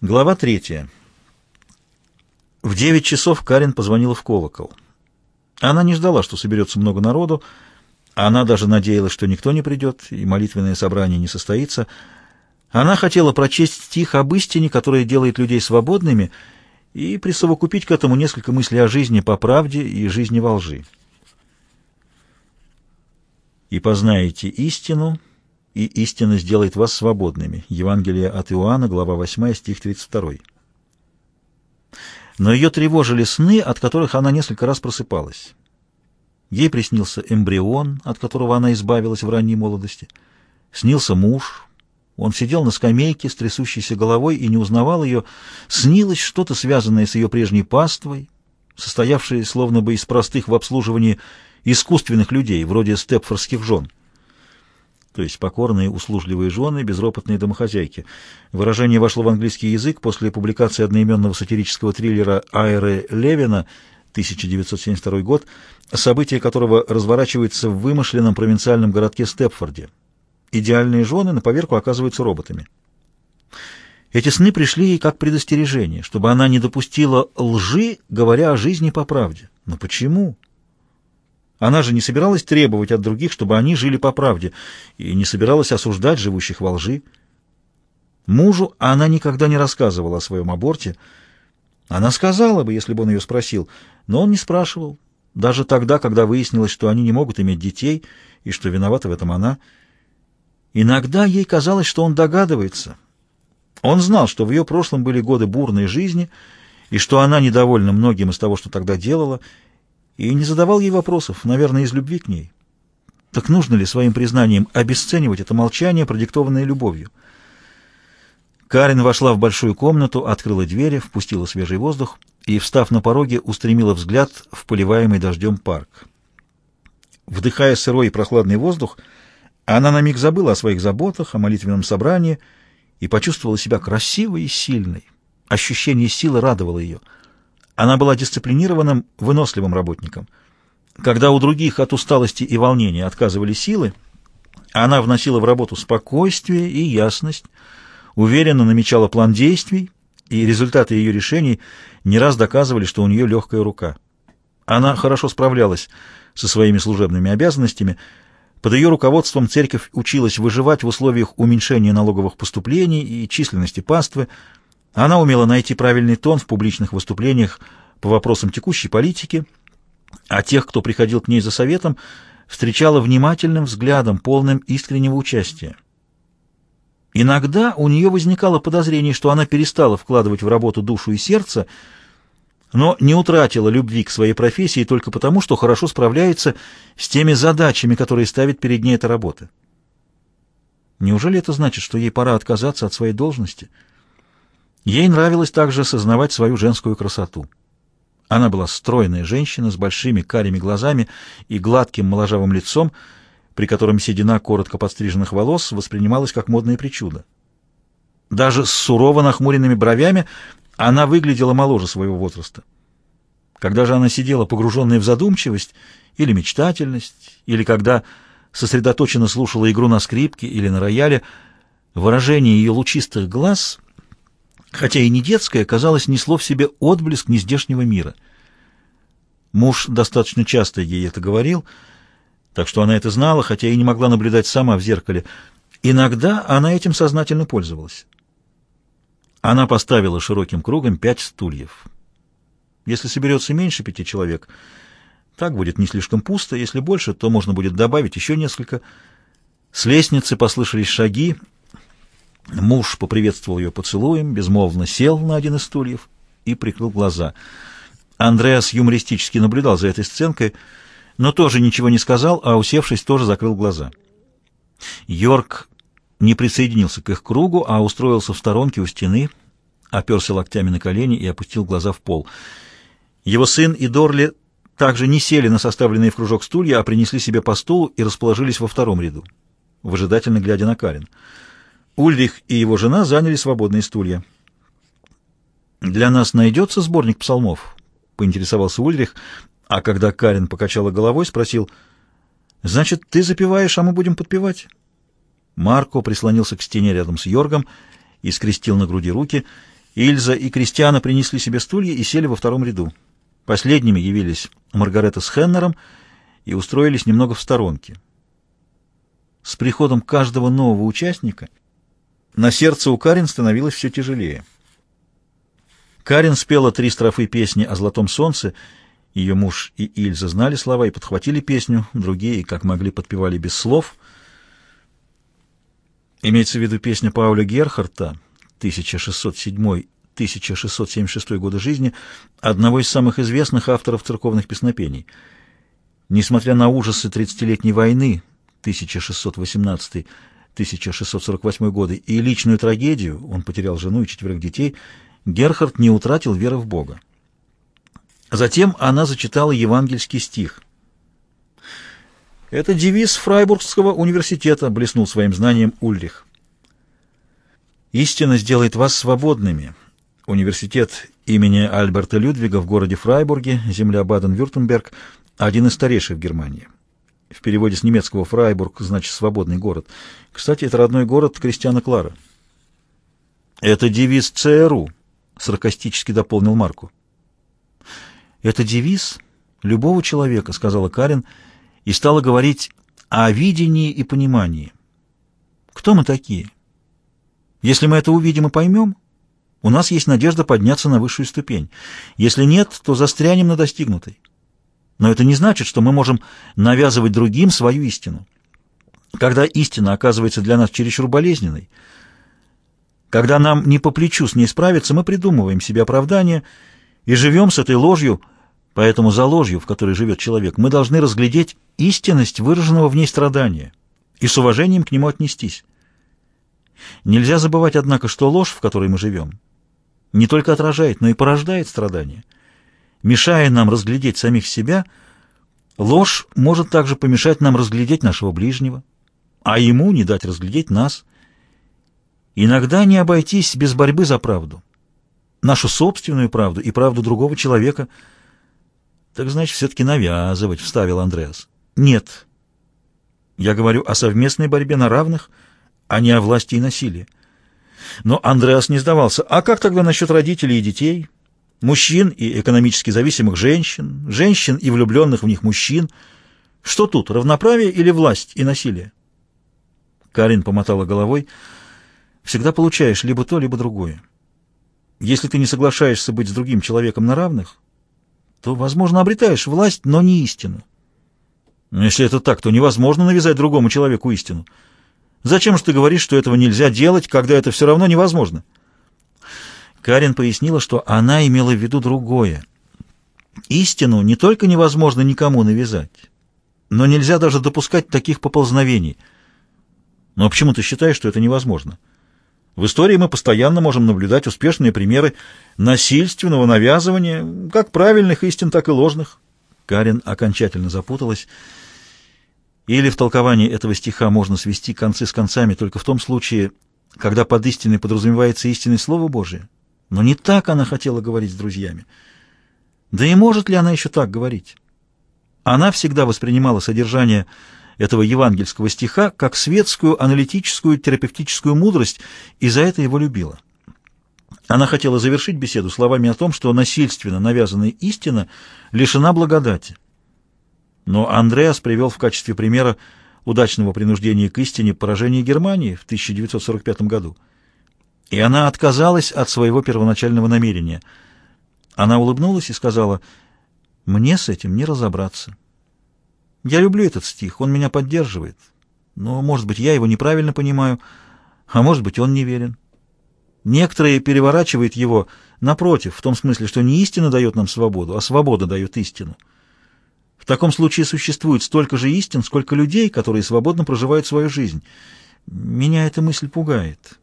Глава третья. В девять часов Карин позвонила в колокол. Она не ждала, что соберется много народу. Она даже надеялась, что никто не придет, и молитвенное собрание не состоится. Она хотела прочесть стих об истине, которая делает людей свободными, и присовокупить к этому несколько мыслей о жизни по правде и жизни во лжи. «И познаете истину, и истина сделает вас свободными». Евангелие от Иоанна, глава 8, стих 32. Но ее тревожили сны, от которых она несколько раз просыпалась. Ей приснился эмбрион, от которого она избавилась в ранней молодости. Снился муж. Он сидел на скамейке с трясущейся головой и не узнавал ее. Снилось что-то, связанное с ее прежней паствой, состоявшее словно бы из простых в обслуживании искусственных людей, вроде степфордских жен то есть покорные, услужливые жены, безропотные домохозяйки. Выражение вошло в английский язык после публикации одноименного сатирического триллера Айры Левина 1972 год, событие которого разворачивается в вымышленном провинциальном городке Степфорде. Идеальные жены на поверку оказываются роботами. Эти сны пришли ей как предостережение, чтобы она не допустила лжи, говоря о жизни по правде. Но почему? Она же не собиралась требовать от других, чтобы они жили по правде, и не собиралась осуждать живущих во лжи. Мужу она никогда не рассказывала о своем аборте. Она сказала бы, если бы он ее спросил, но он не спрашивал, даже тогда, когда выяснилось, что они не могут иметь детей, и что виновата в этом она. Иногда ей казалось, что он догадывается. Он знал, что в ее прошлом были годы бурной жизни, и что она недовольна многим из того, что тогда делала, и не задавал ей вопросов, наверное, из любви к ней. Так нужно ли своим признанием обесценивать это молчание, продиктованное любовью? Карин вошла в большую комнату, открыла двери, впустила свежий воздух и, встав на пороге, устремила взгляд в поливаемый дождем парк. Вдыхая сырой и прохладный воздух, она на миг забыла о своих заботах, о молитвенном собрании и почувствовала себя красивой и сильной. Ощущение силы радовало ее — она была дисциплинированным, выносливым работником. Когда у других от усталости и волнения отказывали силы, она вносила в работу спокойствие и ясность, уверенно намечала план действий, и результаты ее решений не раз доказывали, что у нее легкая рука. Она хорошо справлялась со своими служебными обязанностями. Под ее руководством церковь училась выживать в условиях уменьшения налоговых поступлений и численности паствы, она умела найти правильный тон в публичных выступлениях по вопросам текущей политики, а тех, кто приходил к ней за советом, встречала внимательным взглядом, полным искреннего участия. Иногда у нее возникало подозрение, что она перестала вкладывать в работу душу и сердце, но не утратила любви к своей профессии только потому, что хорошо справляется с теми задачами, которые ставит перед ней эта работа. Неужели это значит, что ей пора отказаться от своей должности – Ей нравилось также сознавать свою женскую красоту. Она была стройная женщина с большими карими глазами и гладким моложавым лицом, при котором седина коротко подстриженных волос воспринималась как модное причуда. Даже с сурово нахмуренными бровями она выглядела моложе своего возраста. Когда же она сидела погруженная в задумчивость или мечтательность, или когда сосредоточенно слушала игру на скрипке или на рояле, выражение ее лучистых глаз хотя и не детское, казалось, несло в себе отблеск нездешнего мира. Муж достаточно часто ей это говорил, так что она это знала, хотя и не могла наблюдать сама в зеркале. Иногда она этим сознательно пользовалась. Она поставила широким кругом пять стульев. Если соберется меньше пяти человек, так будет не слишком пусто, если больше, то можно будет добавить еще несколько. С лестницы послышались шаги, Муж поприветствовал ее поцелуем, безмолвно сел на один из стульев и прикрыл глаза. Андреас юмористически наблюдал за этой сценкой, но тоже ничего не сказал, а, усевшись, тоже закрыл глаза. Йорк не присоединился к их кругу, а устроился в сторонке у стены, оперся локтями на колени и опустил глаза в пол. Его сын и Дорли также не сели на составленные в кружок стулья, а принесли себе по стулу и расположились во втором ряду, выжидательно глядя на Карин. Ульрих и его жена заняли свободные стулья. «Для нас найдется сборник псалмов?» — поинтересовался Ульрих, а когда Карин покачала головой, спросил, «Значит, ты запеваешь, а мы будем подпевать?» Марко прислонился к стене рядом с Йоргом и скрестил на груди руки. Ильза и Кристиана принесли себе стулья и сели во втором ряду. Последними явились Маргарета с Хеннером и устроились немного в сторонке. С приходом каждого нового участника на сердце у Карин становилось все тяжелее. Карин спела три строфы песни о золотом солнце. Ее муж и Ильза знали слова и подхватили песню, другие, как могли, подпевали без слов. Имеется в виду песня Пауля Герхарта 1607-1676 годы жизни, одного из самых известных авторов церковных песнопений. Несмотря на ужасы Тридцатилетней войны 1618-1648 годы и личную трагедию, он потерял жену и четверых детей, Герхард не утратил веры в Бога. Затем она зачитала евангельский стих. «Это девиз Фрайбургского университета», — блеснул своим знанием Ульрих. «Истина сделает вас свободными». Университет имени Альберта Людвига в городе Фрайбурге, земля Баден-Вюртемберг, один из старейших в Германии. В переводе с немецкого «Фрайбург» значит «свободный город». Кстати, это родной город Кристиана Клара. «Это девиз ЦРУ», — саркастически дополнил Марку. «Это девиз любого человека», — сказала Карин, и стала говорить о видении и понимании. Кто мы такие? Если мы это увидим и поймем, у нас есть надежда подняться на высшую ступень. Если нет, то застрянем на достигнутой. Но это не значит, что мы можем навязывать другим свою истину. Когда истина оказывается для нас чересчур болезненной, когда нам не по плечу с ней справиться, мы придумываем себе оправдание и живем с этой ложью, поэтому за ложью, в которой живет человек, мы должны разглядеть истинность выраженного в ней страдания и с уважением к нему отнестись. Нельзя забывать, однако, что ложь, в которой мы живем, не только отражает, но и порождает страдания. Мешая нам разглядеть самих себя, ложь может также помешать нам разглядеть нашего ближнего, а ему не дать разглядеть нас – Иногда не обойтись без борьбы за правду. Нашу собственную правду и правду другого человека. Так значит, все-таки навязывать, вставил Андреас. Нет. Я говорю о совместной борьбе на равных, а не о власти и насилии. Но Андреас не сдавался. А как тогда насчет родителей и детей? Мужчин и экономически зависимых женщин, женщин и влюбленных в них мужчин. Что тут, равноправие или власть и насилие? Карин помотала головой. Всегда получаешь либо то, либо другое. Если ты не соглашаешься быть с другим человеком на равных, то, возможно, обретаешь власть, но не истину. Но если это так, то невозможно навязать другому человеку истину. Зачем же ты говоришь, что этого нельзя делать, когда это все равно невозможно? Карин пояснила, что она имела в виду другое. Истину не только невозможно никому навязать, но нельзя даже допускать таких поползновений. Но почему ты считаешь, что это невозможно? — в истории мы постоянно можем наблюдать успешные примеры насильственного навязывания, как правильных истин, так и ложных. Карин окончательно запуталась. Или в толковании этого стиха можно свести концы с концами только в том случае, когда под истиной подразумевается истинное Слово Божие. Но не так она хотела говорить с друзьями. Да и может ли она еще так говорить? Она всегда воспринимала содержание этого евангельского стиха как светскую, аналитическую, терапевтическую мудрость, и за это его любила. Она хотела завершить беседу словами о том, что насильственно навязанная истина лишена благодати. Но Андреас привел в качестве примера удачного принуждения к истине поражение Германии в 1945 году. И она отказалась от своего первоначального намерения. Она улыбнулась и сказала, «Мне с этим не разобраться». Я люблю этот стих, он меня поддерживает. Но, может быть, я его неправильно понимаю, а может быть, он неверен. Некоторые переворачивают его напротив, в том смысле, что не истина дает нам свободу, а свобода дает истину. В таком случае существует столько же истин, сколько людей, которые свободно проживают свою жизнь. Меня эта мысль пугает.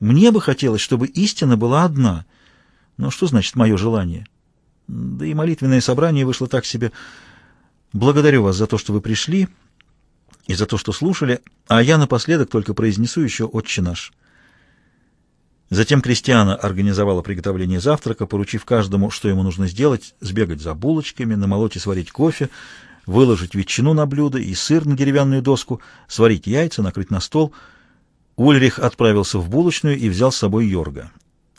Мне бы хотелось, чтобы истина была одна. Но что значит мое желание? Да и молитвенное собрание вышло так себе... Благодарю вас за то, что вы пришли и за то, что слушали, а я напоследок только произнесу еще «Отче наш». Затем Кристиана организовала приготовление завтрака, поручив каждому, что ему нужно сделать, сбегать за булочками, намолоть и сварить кофе, выложить ветчину на блюдо и сыр на деревянную доску, сварить яйца, накрыть на стол. Ульрих отправился в булочную и взял с собой Йорга.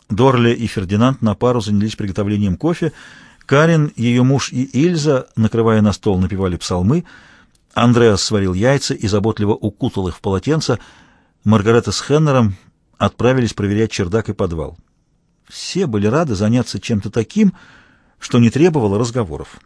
Дорле и Фердинанд на пару занялись приготовлением кофе. Карин, ее муж и Ильза, накрывая на стол, напевали псалмы. Андреас сварил яйца и заботливо укутал их в полотенце. Маргарета с Хеннером отправились проверять чердак и подвал. Все были рады заняться чем-то таким, что не требовало разговоров.